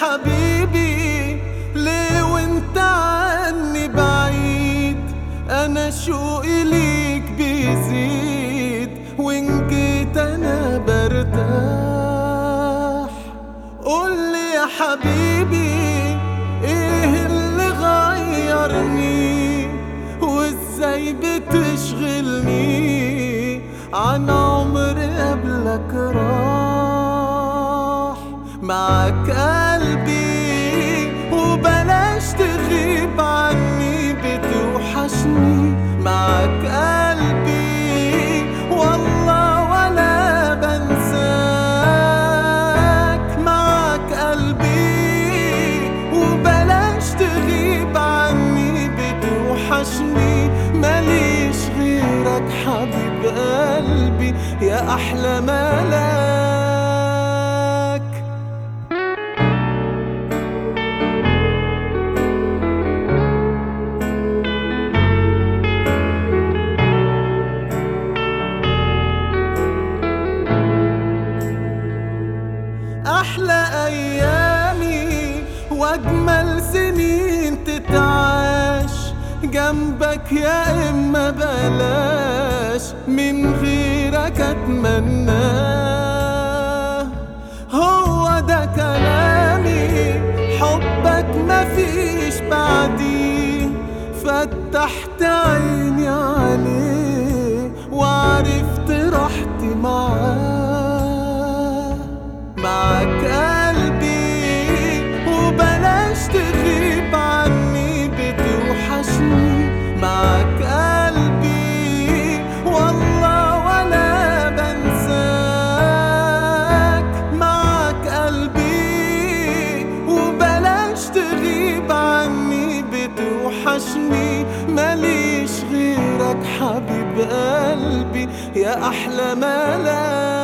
حبيبي ليه وانت عني بعيد؟ أنا شوقي ليك بيزيد؟ وإن جيت أنا برتاح. قولي يا حبيبي إيه اللي غيرني؟ وإزاي بتشغلني؟ عن عمر قبلك راح. معك قلبي وبلاش تغيب عني بتوحشني معك قلبي. والله ولا بنساك معك قلبي. وبلاش تغيب عني بتوحشني. ماليش غيرك حبيب قلبي يا أحلى ملاك وأجمل سنين تتعاش جنبك يا إما بلاش من غيرك أتمناه هو ده كلامي حبك مفيش بعديه فتحت عيني عليه وعرفت راحتي معاه. ماليش غيرك حبيب قلبي يا أحلى ملاك